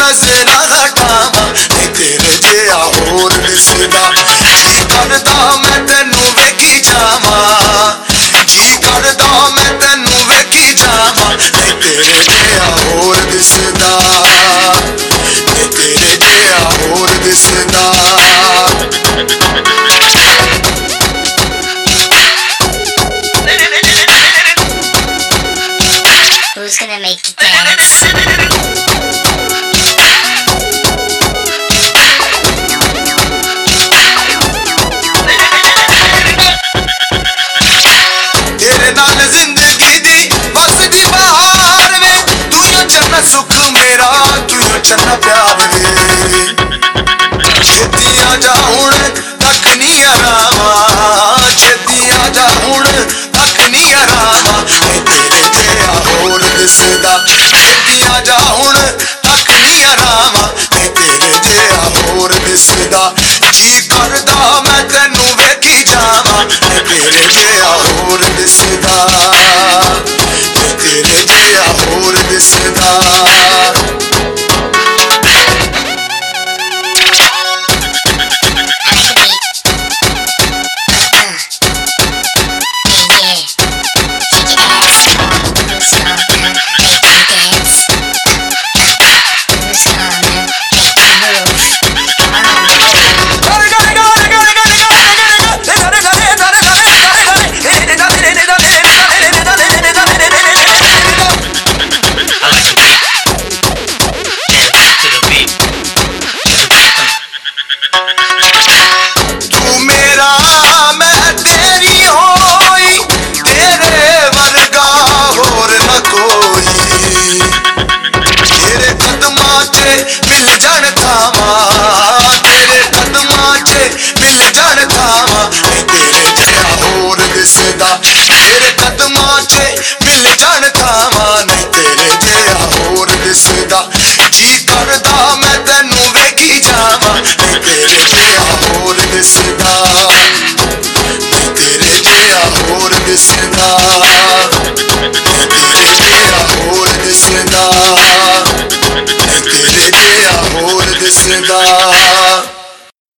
नशे ना हटावा नी तेरे जिया होर दिसदा की करदा मैं तेनू वेखी जावा। की करदा मैं तेनू वेखी जावा। तेरे जिया होर दिसदा तेरे जिया होर दिसदा Who's gonna make you dance? ਤੇਰਾ ਮੇਰਾ ਤੂੰ ਹੀ ਚੰਨ ਪਿਆਰ ਵੇ? ਛੇਤੀ ਆ ਜਾ ਹੁਣ, ਤੱਕ ਨਹੀਂ ਆਰਾਮਾ। ਛੇਤੀ ਆ ਜਾ ਹੁਣ, ਤੱਕ ਨਹੀਂ ਆਰਾਮਾ। ਨਹੀਂ ਤੇਰੇ ਜਿਹਾ ਹੋਰ ਦਿਸਦਾ Krishna